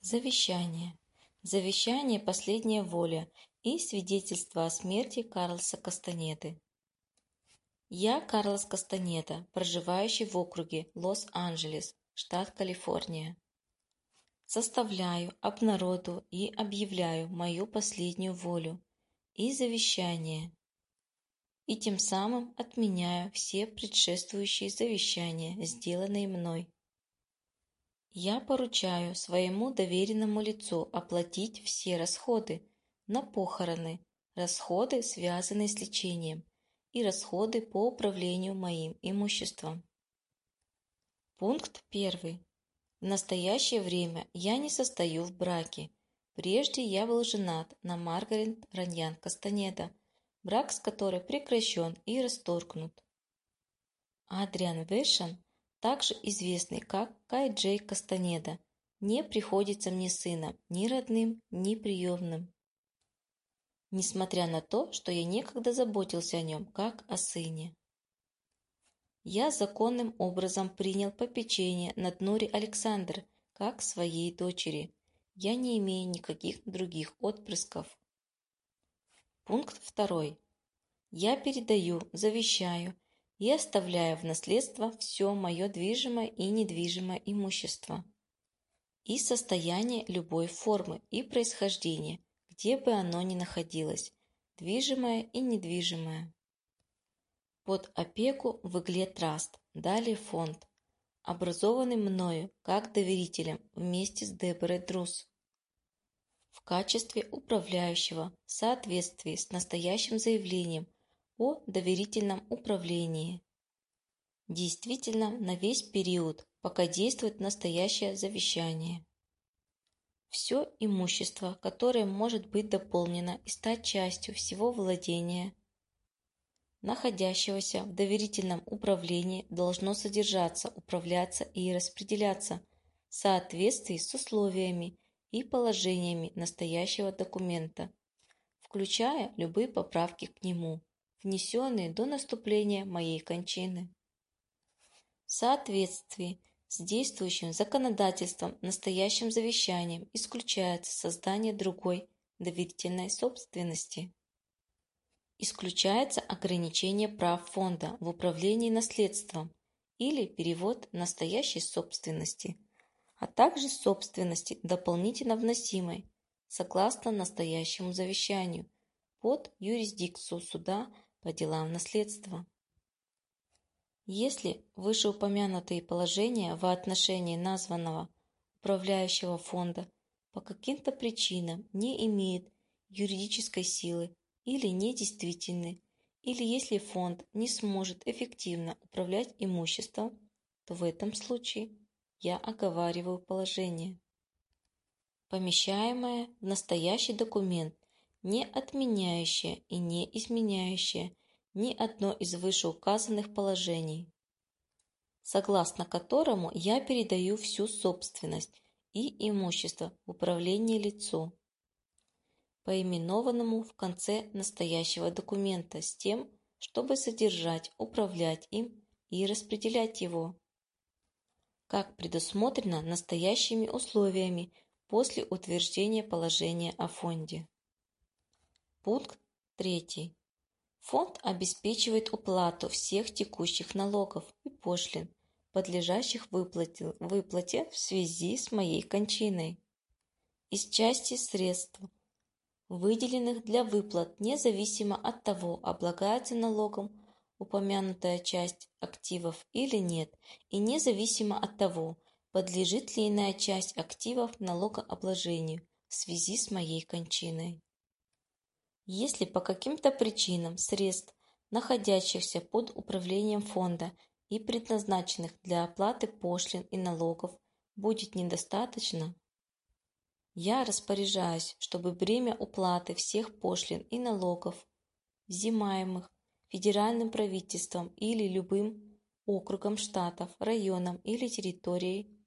Завещание. Завещание – последняя воля и свидетельство о смерти Карлоса Кастанеды. Я Карлос Кастанеда, проживающий в округе Лос-Анджелес, штат Калифорния. Составляю, обнародую и объявляю мою последнюю волю и завещание, и тем самым отменяю все предшествующие завещания, сделанные мной. Я поручаю своему доверенному лицу оплатить все расходы на похороны, расходы, связанные с лечением, и расходы по управлению моим имуществом. Пункт 1. В настоящее время я не состою в браке. Прежде я был женат на Маргарет Раньян Кастанеда, брак с которой прекращен и расторгнут. Адриан Вешан также известный как Кай Джей Кастанеда, не приходится мне сыном, ни родным, ни приемным. Несмотря на то, что я некогда заботился о нем, как о сыне. Я законным образом принял попечение над Нори Александр, как своей дочери. Я не имею никаких других отпрысков. Пункт второй. Я передаю, завещаю и оставляю в наследство все мое движимое и недвижимое имущество и состояние любой формы и происхождения, где бы оно ни находилось, движимое и недвижимое. Под опеку в игле Траст, далее фонд, образованный мною как доверителем вместе с Деборой Друз в качестве управляющего в соответствии с настоящим заявлением о доверительном управлении. Действительно, на весь период, пока действует настоящее завещание. Все имущество, которое может быть дополнено и стать частью всего владения, находящегося в доверительном управлении, должно содержаться, управляться и распределяться в соответствии с условиями и положениями настоящего документа, включая любые поправки к нему внесенные до наступления моей кончины. В соответствии с действующим законодательством настоящим завещанием исключается создание другой доверительной собственности. Исключается ограничение прав фонда в управлении наследством или перевод настоящей собственности, а также собственности дополнительно вносимой, согласно настоящему завещанию, под юрисдикцию суда по делам наследства. Если вышеупомянутые положения в отношении названного управляющего фонда по каким-то причинам не имеют юридической силы или недействительны, или если фонд не сможет эффективно управлять имуществом, то в этом случае я оговариваю положение, помещаемое в настоящий документ не отменяющее и не изменяющее ни одно из вышеуказанных положений, согласно которому я передаю всю собственность и имущество в управление лицу, поименованному в конце настоящего документа с тем, чтобы содержать, управлять им и распределять его, как предусмотрено настоящими условиями после утверждения положения о фонде. Пункт 3. Фонд обеспечивает уплату всех текущих налогов и пошлин, подлежащих выплате, выплате в связи с моей кончиной. Из части средств, выделенных для выплат независимо от того, облагается налогом упомянутая часть активов или нет, и независимо от того, подлежит ли иная часть активов налогообложению в связи с моей кончиной. Если по каким-то причинам средств, находящихся под управлением фонда и предназначенных для оплаты пошлин и налогов, будет недостаточно, я распоряжаюсь, чтобы бремя уплаты всех пошлин и налогов, взимаемых федеральным правительством или любым округом штатов, районом или территорией,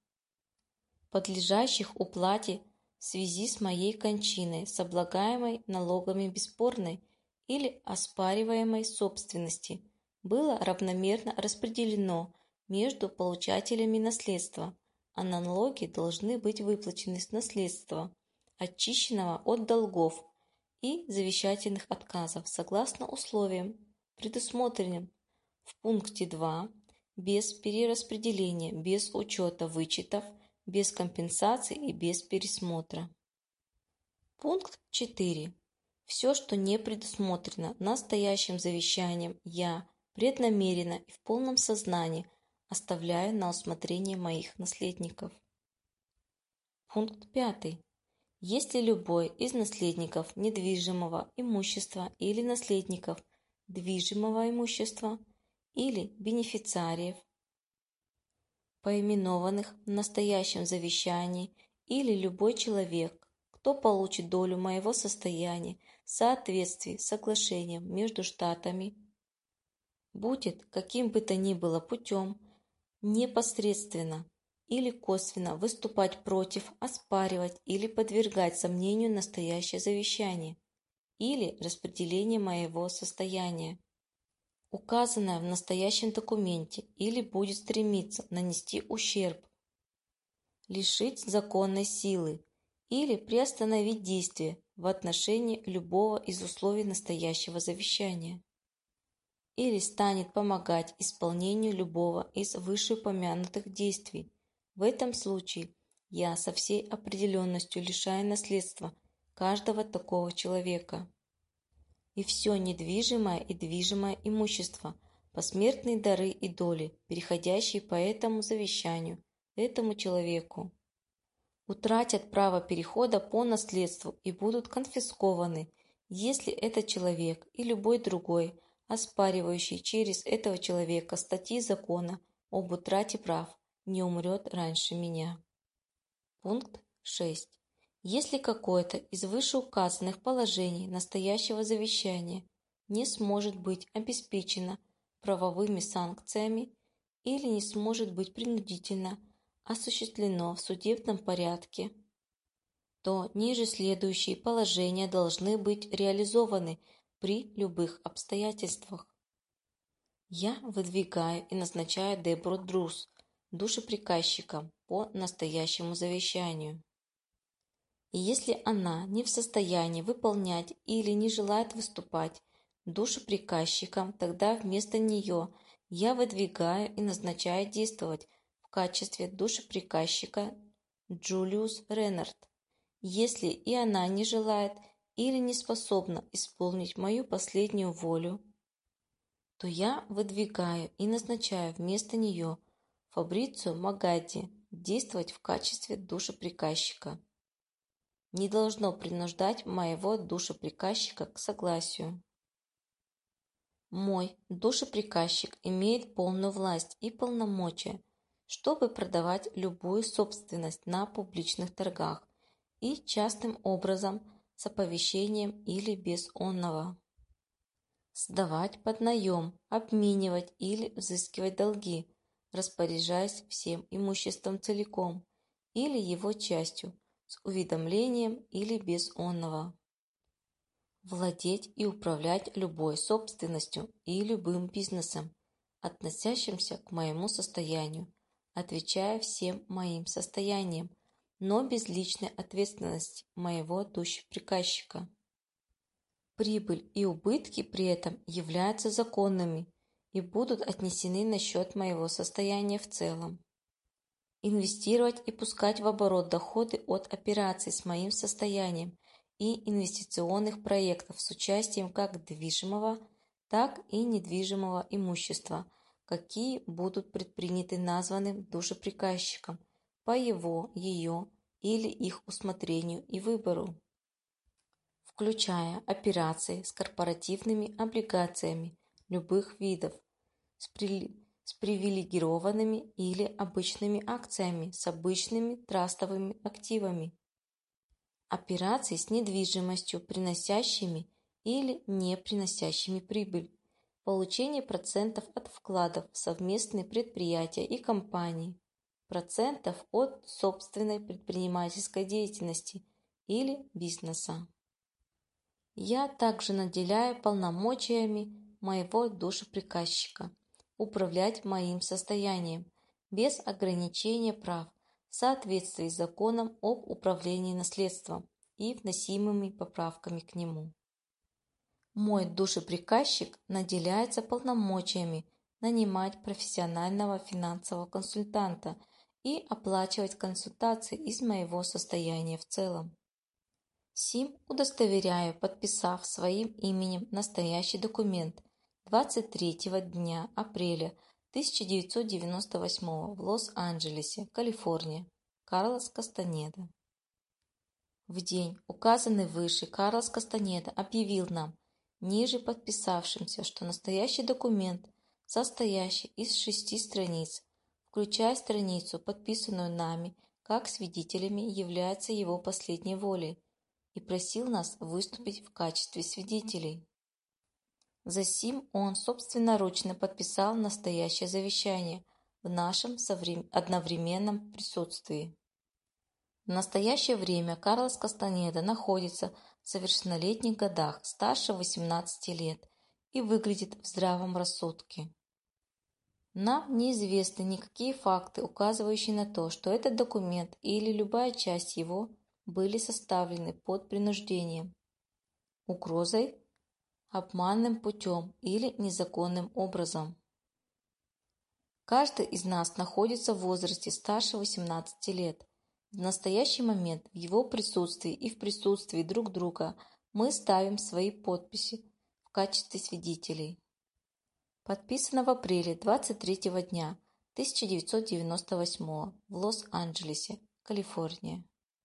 подлежащих уплате в связи с моей кончиной с облагаемой налогами бесспорной или оспариваемой собственности было равномерно распределено между получателями наследства, а налоги должны быть выплачены с наследства, очищенного от долгов и завещательных отказов согласно условиям, предусмотренным в пункте 2, без перераспределения, без учета вычетов, без компенсаций и без пересмотра. Пункт 4. Все, что не предусмотрено настоящим завещанием, я преднамеренно и в полном сознании оставляю на усмотрение моих наследников. Пункт 5. Если любой из наследников недвижимого имущества или наследников движимого имущества или бенефициариев, поименованных в настоящем завещании, или любой человек, кто получит долю моего состояния в соответствии с соглашением между штатами, будет каким бы то ни было путем непосредственно или косвенно выступать против, оспаривать или подвергать сомнению настоящее завещание или распределение моего состояния, указанное в настоящем документе, или будет стремиться нанести ущерб, лишить законной силы или приостановить действие в отношении любого из условий настоящего завещания или станет помогать исполнению любого из вышеупомянутых действий. В этом случае я со всей определенностью лишаю наследства каждого такого человека. И все недвижимое и движимое имущество, посмертные дары и доли, переходящие по этому завещанию, этому человеку, утратят право перехода по наследству и будут конфискованы, если этот человек и любой другой, оспаривающий через этого человека статьи закона об утрате прав, не умрет раньше меня. Пункт 6. Если какое-то из вышеуказанных положений настоящего завещания не сможет быть обеспечено правовыми санкциями или не сможет быть принудительно осуществлено в судебном порядке, то ниже следующие положения должны быть реализованы при любых обстоятельствах. Я выдвигаю и назначаю Дебру Друз душеприказчиком по настоящему завещанию. И если она не в состоянии выполнять или не желает выступать душеприказчиком, тогда вместо нее я выдвигаю и назначаю действовать в качестве душеприказчика Джулиус Реннард. Если и она не желает или не способна исполнить мою последнюю волю, то я выдвигаю и назначаю вместо нее Фабрицию Магади действовать в качестве душеприказчика не должно принуждать моего душеприказчика к согласию. Мой душеприказчик имеет полную власть и полномочия, чтобы продавать любую собственность на публичных торгах и частным образом с оповещением или без онного. Сдавать под наем, обменивать или взыскивать долги, распоряжаясь всем имуществом целиком или его частью, с уведомлением или без онного. Владеть и управлять любой собственностью и любым бизнесом, относящимся к моему состоянию, отвечая всем моим состояниям, но без личной ответственности моего душеприказчика. Прибыль и убытки при этом являются законными и будут отнесены на счет моего состояния в целом инвестировать и пускать в оборот доходы от операций с моим состоянием и инвестиционных проектов с участием как движимого, так и недвижимого имущества, какие будут предприняты названным душеприказчиком по его, ее или их усмотрению и выбору, включая операции с корпоративными облигациями любых видов, с, при с привилегированными или обычными акциями с обычными трастовыми активами, операции с недвижимостью, приносящими или не приносящими прибыль, получение процентов от вкладов в совместные предприятия и компании, процентов от собственной предпринимательской деятельности или бизнеса. Я также наделяю полномочиями моего душеприказчика – управлять моим состоянием без ограничения прав в соответствии с законом об управлении наследством и вносимыми поправками к нему. Мой душеприказчик наделяется полномочиями нанимать профессионального финансового консультанта и оплачивать консультации из моего состояния в целом. Сим удостоверяю, подписав своим именем настоящий документ 23 дня апреля 1998 в Лос-Анджелесе, Калифорния, Карлос Кастанеда. В день, указанный выше, Карлос Кастанеда объявил нам, ниже подписавшимся, что настоящий документ, состоящий из шести страниц, включая страницу, подписанную нами, как свидетелями, является его последней волей, и просил нас выступить в качестве свидетелей. Засим он собственноручно подписал настоящее завещание в нашем одновременном присутствии. В настоящее время Карлос Кастанеда находится в совершеннолетних годах, старше 18 лет, и выглядит в здравом рассудке. Нам неизвестны никакие факты, указывающие на то, что этот документ или любая часть его были составлены под принуждением, угрозой, обманным путем или незаконным образом. Каждый из нас находится в возрасте старше 18 лет. В настоящий момент в его присутствии и в присутствии друг друга мы ставим свои подписи в качестве свидетелей. Подписано в апреле 23 дня 1998 в Лос-Анджелесе, Калифорния.